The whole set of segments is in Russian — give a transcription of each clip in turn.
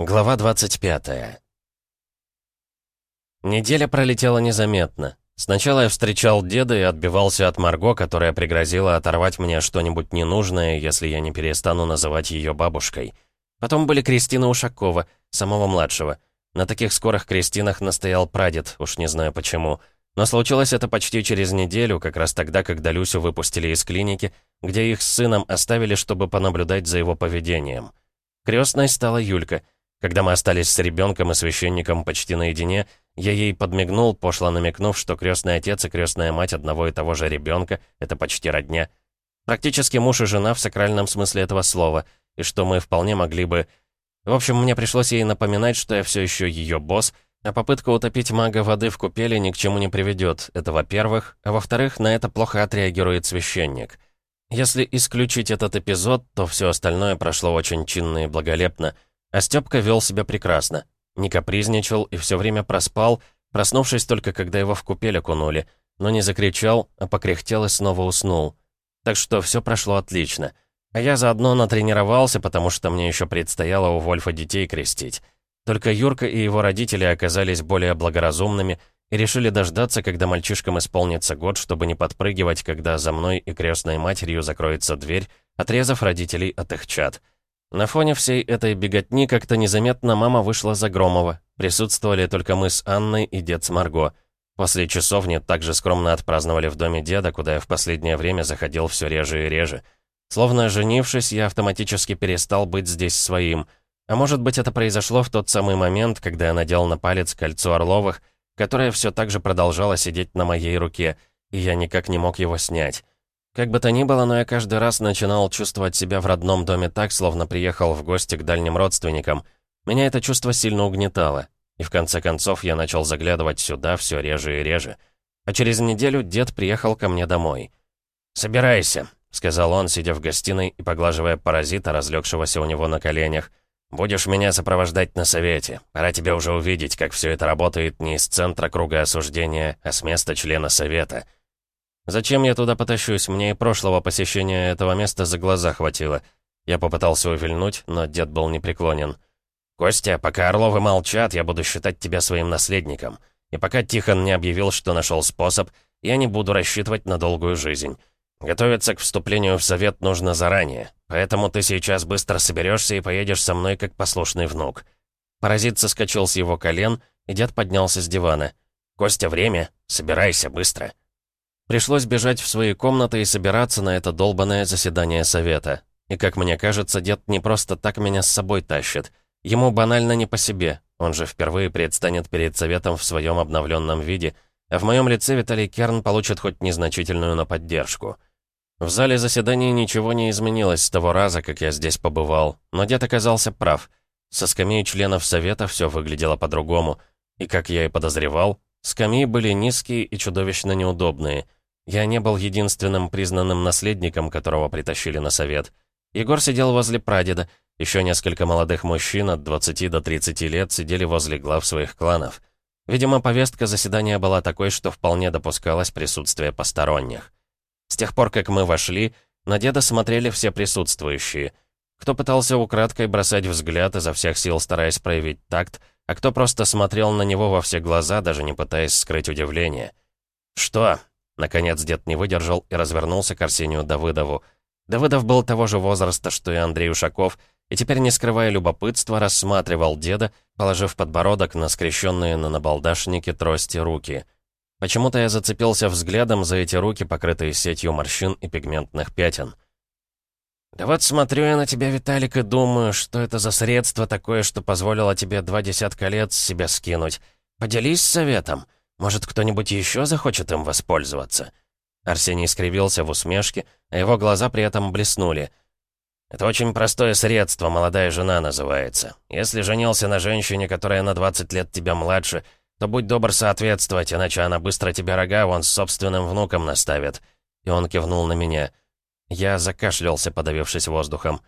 Глава 25 Неделя пролетела незаметно. Сначала я встречал деда и отбивался от Марго, которая пригрозила оторвать мне что-нибудь ненужное, если я не перестану называть ее бабушкой. Потом были Кристина Ушакова, самого младшего. На таких скорых крестинах настоял прадед, уж не знаю почему. Но случилось это почти через неделю, как раз тогда, когда Люсю выпустили из клиники, где их с сыном оставили, чтобы понаблюдать за его поведением. Крестной стала Юлька — когда мы остались с ребенком и священником почти наедине, я ей подмигнул, пошло намекнув, что крестный отец и крестная мать одного и того же ребенка — это почти родня. Практически муж и жена в сакральном смысле этого слова, и что мы вполне могли бы... В общем, мне пришлось ей напоминать, что я все еще ее босс, а попытка утопить мага воды в купели ни к чему не приведет. Это во-первых. А во-вторых, на это плохо отреагирует священник. Если исключить этот эпизод, то все остальное прошло очень чинно и благолепно — а Стёпка вел себя прекрасно. Не капризничал и все время проспал, проснувшись только когда его в купель окунули, но не закричал, а покряхтел и снова уснул. Так что все прошло отлично. А я заодно натренировался, потому что мне еще предстояло у Вольфа детей крестить. Только Юрка и его родители оказались более благоразумными и решили дождаться, когда мальчишкам исполнится год, чтобы не подпрыгивать, когда за мной и крестной матерью закроется дверь, отрезав родителей от их чад. На фоне всей этой беготни как-то незаметно мама вышла за Громова. Присутствовали только мы с Анной и дед с Марго. После часовни также скромно отпраздновали в доме деда, куда я в последнее время заходил все реже и реже. Словно женившись, я автоматически перестал быть здесь своим. А может быть, это произошло в тот самый момент, когда я надел на палец кольцо Орловых, которое все так же продолжало сидеть на моей руке, и я никак не мог его снять. Как бы то ни было, но я каждый раз начинал чувствовать себя в родном доме так, словно приехал в гости к дальним родственникам. Меня это чувство сильно угнетало. И в конце концов я начал заглядывать сюда все реже и реже. А через неделю дед приехал ко мне домой. «Собирайся», — сказал он, сидя в гостиной и поглаживая паразита, разлегшегося у него на коленях. «Будешь меня сопровождать на совете. Пора тебе уже увидеть, как все это работает не из центра круга осуждения, а с места члена совета». Зачем я туда потащусь? Мне и прошлого посещения этого места за глаза хватило. Я попытался увильнуть, но дед был непреклонен. «Костя, пока Орловы молчат, я буду считать тебя своим наследником. И пока Тихон не объявил, что нашел способ, я не буду рассчитывать на долгую жизнь. Готовиться к вступлению в совет нужно заранее, поэтому ты сейчас быстро соберешься и поедешь со мной как послушный внук». Паразит соскочил с его колен, и дед поднялся с дивана. «Костя, время. Собирайся быстро». Пришлось бежать в свои комнаты и собираться на это долбанное заседание совета. И, как мне кажется, дед не просто так меня с собой тащит. Ему банально не по себе. Он же впервые предстанет перед советом в своем обновленном виде, а в моем лице Виталий Керн получит хоть незначительную на поддержку. В зале заседаний ничего не изменилось с того раза, как я здесь побывал, но дед оказался прав. Со скамей членов совета все выглядело по-другому. И, как я и подозревал, скамьи были низкие и чудовищно неудобные — я не был единственным признанным наследником, которого притащили на совет. Егор сидел возле прадеда, еще несколько молодых мужчин от 20 до 30 лет сидели возле глав своих кланов. Видимо, повестка заседания была такой, что вполне допускалось присутствие посторонних. С тех пор, как мы вошли, на деда смотрели все присутствующие. Кто пытался украдкой бросать взгляд, изо всех сил стараясь проявить такт, а кто просто смотрел на него во все глаза, даже не пытаясь скрыть удивление. «Что?» Наконец дед не выдержал и развернулся к Арсению Давыдову. Давыдов был того же возраста, что и Андрей Ушаков, и теперь, не скрывая любопытства, рассматривал деда, положив подбородок на скрещенные на набалдашнике трости руки. Почему-то я зацепился взглядом за эти руки, покрытые сетью морщин и пигментных пятен. «Да вот смотрю я на тебя, Виталик, и думаю, что это за средство такое, что позволило тебе два десятка лет с себя скинуть. Поделись советом». Может, кто-нибудь еще захочет им воспользоваться?» Арсений скривился в усмешке, а его глаза при этом блеснули. «Это очень простое средство, молодая жена называется. Если женился на женщине, которая на 20 лет тебя младше, то будь добр соответствовать, иначе она быстро тебе рога вон с собственным внуком наставит». И он кивнул на меня. Я закашлялся, подавившись воздухом.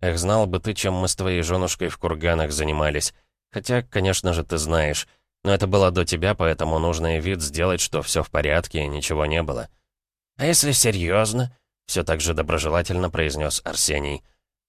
«Эх, знал бы ты, чем мы с твоей женушкой в курганах занимались. Хотя, конечно же, ты знаешь». Но это было до тебя, поэтому нужно и вид сделать, что все в порядке и ничего не было. «А если серьезно?» — все так же доброжелательно произнес Арсений.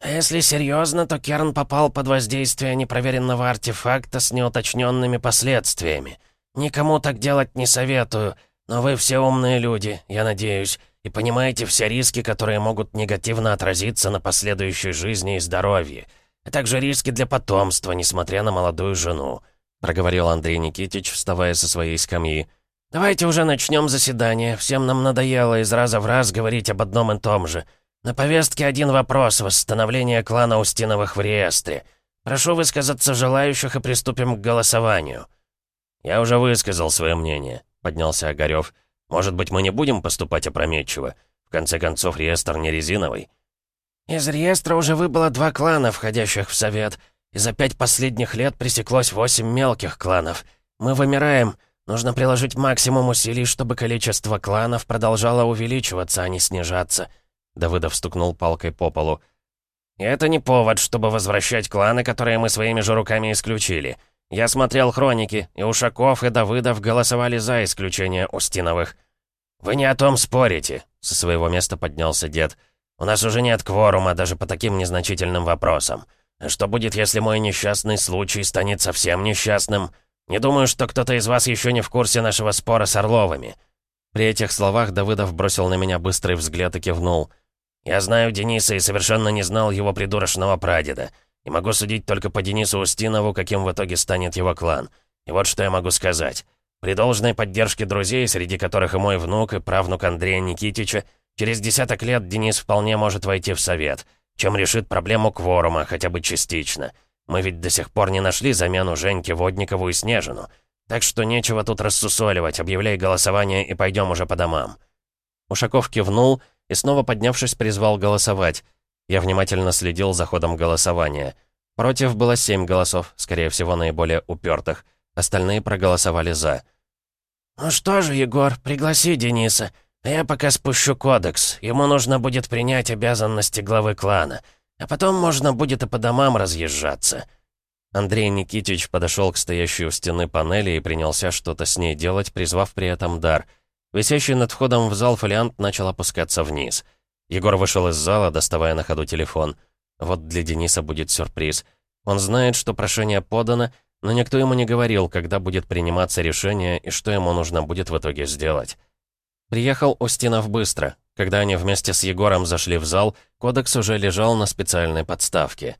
А если серьезно, то Керн попал под воздействие непроверенного артефакта с неуточненными последствиями. Никому так делать не советую, но вы все умные люди, я надеюсь, и понимаете все риски, которые могут негативно отразиться на последующей жизни и здоровье, а также риски для потомства, несмотря на молодую жену», проговорил Андрей Никитич, вставая со своей скамьи. «Давайте уже начнем заседание. Всем нам надоело из раза в раз говорить об одном и том же». «На повестке один вопрос — восстановление клана Устиновых в реестре. Прошу высказаться желающих и приступим к голосованию». «Я уже высказал свое мнение», — поднялся Огарёв. «Может быть, мы не будем поступать опрометчиво? В конце концов, реестр не резиновый». «Из реестра уже выбыло два клана, входящих в совет, и за пять последних лет пресеклось восемь мелких кланов. Мы вымираем. Нужно приложить максимум усилий, чтобы количество кланов продолжало увеличиваться, а не снижаться». Давыдов стукнул палкой по полу. И «Это не повод, чтобы возвращать кланы, которые мы своими же руками исключили. Я смотрел хроники, и Ушаков, и Давыдов голосовали за исключение Устиновых. Вы не о том спорите», — со своего места поднялся дед. «У нас уже нет кворума даже по таким незначительным вопросам. Что будет, если мой несчастный случай станет совсем несчастным? Не думаю, что кто-то из вас еще не в курсе нашего спора с Орловыми». При этих словах Давыдов бросил на меня быстрый взгляд и кивнул. Я знаю Дениса и совершенно не знал его придурочного прадеда. И могу судить только по Денису Устинову, каким в итоге станет его клан. И вот что я могу сказать. При должной поддержке друзей, среди которых и мой внук, и правнук Андрея Никитича, через десяток лет Денис вполне может войти в совет, чем решит проблему кворума, хотя бы частично. Мы ведь до сих пор не нашли замену Женьке Водникову и Снежину. Так что нечего тут рассусоливать, объявляй голосование и пойдем уже по домам». Ушаков кивнул и снова поднявшись призвал голосовать. Я внимательно следил за ходом голосования. Против было семь голосов, скорее всего, наиболее упертых. Остальные проголосовали «за». «Ну что же, Егор, пригласи Дениса. А я пока спущу кодекс. Ему нужно будет принять обязанности главы клана. А потом можно будет и по домам разъезжаться». Андрей Никитич подошел к стоящей у стены панели и принялся что-то с ней делать, призвав при этом дар — Висящий над входом в зал фолиант начал опускаться вниз. Егор вышел из зала, доставая на ходу телефон. Вот для Дениса будет сюрприз. Он знает, что прошение подано, но никто ему не говорил, когда будет приниматься решение и что ему нужно будет в итоге сделать. Приехал Устинов быстро. Когда они вместе с Егором зашли в зал, кодекс уже лежал на специальной подставке.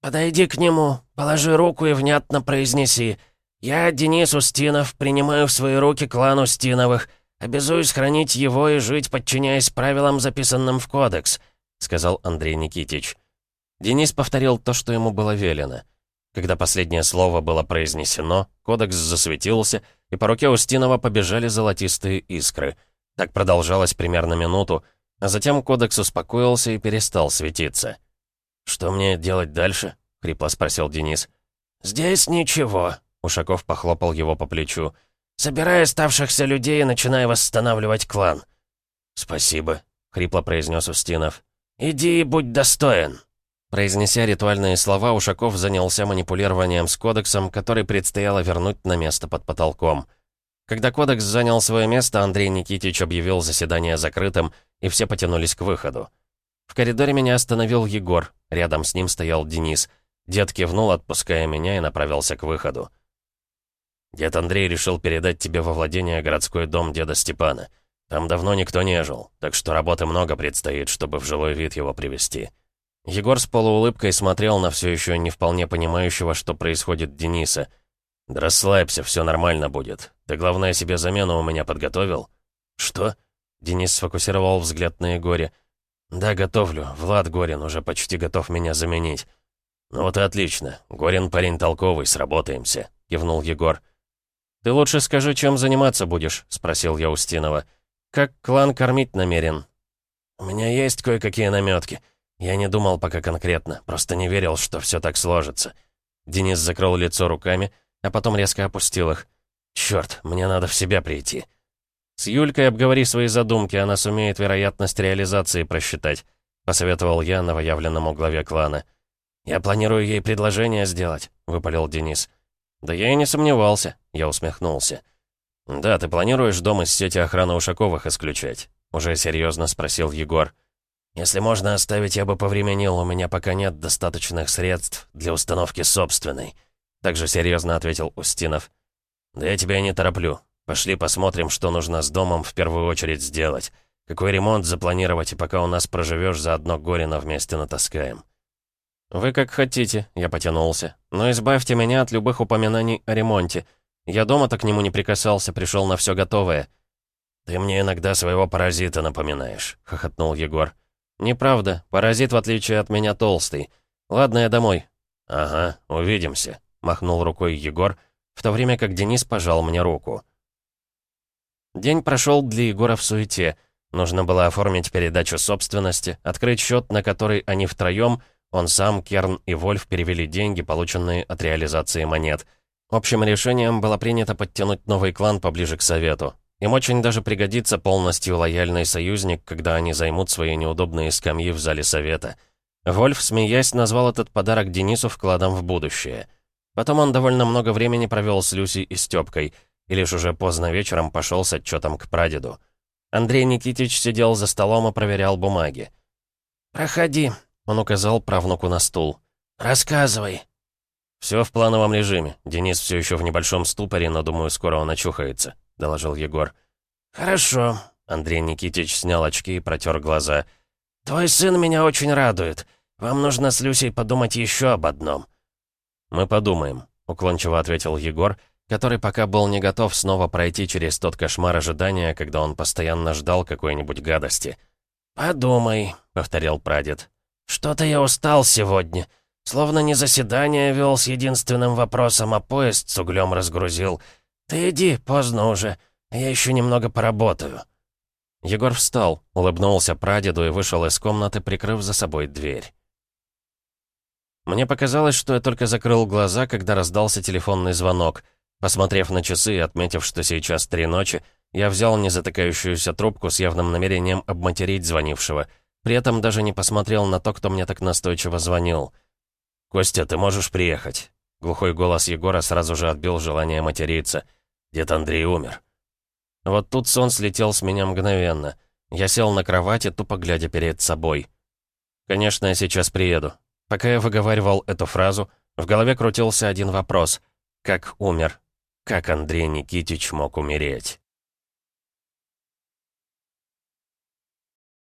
«Подойди к нему, положи руку и внятно произнеси. Я, Денис Устинов, принимаю в свои руки клан Устиновых». «Обязуюсь хранить его и жить, подчиняясь правилам, записанным в кодекс», — сказал Андрей Никитич. Денис повторил то, что ему было велено. Когда последнее слово было произнесено, кодекс засветился, и по руке Устинова побежали золотистые искры. Так продолжалось примерно минуту, а затем кодекс успокоился и перестал светиться. «Что мне делать дальше?» — хрипло спросил Денис. «Здесь ничего», — Ушаков похлопал его по плечу. Собирай оставшихся людей и начинай восстанавливать клан». «Спасибо», — хрипло произнес Устинов. «Иди и будь достоин». Произнеся ритуальные слова, Ушаков занялся манипулированием с кодексом, который предстояло вернуть на место под потолком. Когда кодекс занял свое место, Андрей Никитич объявил заседание закрытым, и все потянулись к выходу. В коридоре меня остановил Егор, рядом с ним стоял Денис. Дед кивнул, отпуская меня, и направился к выходу. Дед Андрей решил передать тебе во владение городской дом деда Степана. Там давно никто не жил, так что работы много предстоит, чтобы в жилой вид его привести. Егор с полуулыбкой смотрел на все еще не вполне понимающего, что происходит Дениса. «Да расслабься, все нормально будет. Ты, главное, себе замену у меня подготовил?» «Что?» Денис сфокусировал взгляд на Егоре. «Да, готовлю. Влад Горин уже почти готов меня заменить». «Ну вот и отлично. Горин парень толковый, сработаемся», — кивнул Егор. «Ты лучше скажи, чем заниматься будешь?» — спросил я Устинова. «Как клан кормить намерен?» «У меня есть кое-какие наметки. Я не думал пока конкретно, просто не верил, что все так сложится». Денис закрыл лицо руками, а потом резко опустил их. «Черт, мне надо в себя прийти». «С Юлькой обговори свои задумки, она сумеет вероятность реализации просчитать», — посоветовал я новоявленному главе клана. «Я планирую ей предложение сделать», — выпалил Денис. «Да я и не сомневался», — я усмехнулся. «Да, ты планируешь дом из сети охраны Ушаковых исключать?» — уже серьезно спросил Егор. Если можно оставить, я бы повременил, у меня пока нет достаточных средств для установки собственной», также серьезно ответил Устинов. «Да я тебя не тороплю. Пошли посмотрим, что нужно с домом в первую очередь сделать. Какой ремонт запланировать, и пока у нас проживешь, заодно Горина вместе натаскаем». «Вы как хотите», — я потянулся. «Но избавьте меня от любых упоминаний о ремонте. Я дома-то к нему не прикасался, пришел на все готовое». «Ты мне иногда своего паразита напоминаешь», — хохотнул Егор. «Неправда. Паразит, в отличие от меня, толстый. Ладно, я домой». «Ага, увидимся», — махнул рукой Егор, в то время как Денис пожал мне руку. День прошел для Егора в суете. Нужно было оформить передачу собственности, открыть счет, на который они втроем, он сам, Керн и Вольф перевели деньги, полученные от реализации монет. Общим решением было принято подтянуть новый клан поближе к совету. Им очень даже пригодится полностью лояльный союзник, когда они займут свои неудобные скамьи в зале совета. Вольф, смеясь, назвал этот подарок Денису вкладом в будущее. Потом он довольно много времени провел с Люси и Стёпкой, и лишь уже поздно вечером пошел с отчетом к прадеду. Андрей Никитич сидел за столом и проверял бумаги. «Проходи», — он указал правнуку на стул. «Рассказывай». «Все в плановом режиме. Денис все еще в небольшом ступоре, но, думаю, скоро он очухается», — доложил Егор. «Хорошо». Андрей Никитич снял очки и протер глаза. «Твой сын меня очень радует. Вам нужно с Люсей подумать еще об одном». «Мы подумаем», — уклончиво ответил Егор, который пока был не готов снова пройти через тот кошмар ожидания, когда он постоянно ждал какой-нибудь гадости. «Подумай», — повторил прадед. «Что-то я устал сегодня. Словно не заседание вел с единственным вопросом, а поезд с углем разгрузил. Ты иди, поздно уже. Я еще немного поработаю». Егор встал, улыбнулся прадеду и вышел из комнаты, прикрыв за собой дверь. Мне показалось, что я только закрыл глаза, когда раздался телефонный звонок. Посмотрев на часы и отметив, что сейчас три ночи, я взял незатыкающуюся трубку с явным намерением обматерить звонившего. При этом даже не посмотрел на то, кто мне так настойчиво звонил. «Костя, ты можешь приехать?» Глухой голос Егора сразу же отбил желание материться. «Дед Андрей умер». Вот тут сон слетел с меня мгновенно. Я сел на кровати, тупо глядя перед собой. «Конечно, я сейчас приеду. Пока я выговаривал эту фразу, в голове крутился один вопрос. Как умер? Как Андрей Никитич мог умереть?